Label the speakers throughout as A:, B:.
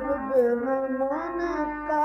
A: করবে মনতা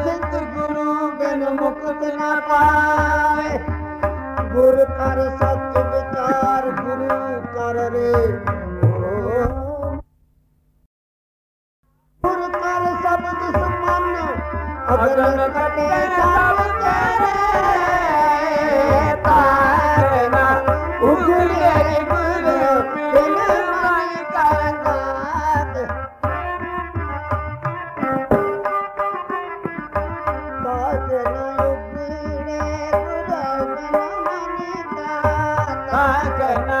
A: ਗੁਰ ਕਰ ਸਬਦ ਸਮਾਨ ਅਗਰ ਕਟੇ ਸਭ ਤੇਰੇ ਤਾਰੇ ਨਾ ਉਗਲੇ ਗੁਰ ਬਿਨ ਮਾਈ ਕਰਨਾਤ ਸਾਜਨ ਉਗਲੇ ਗੁਰ ਬਿਨ ਮਨ ਦਾਤਾ ਕਰਨਾ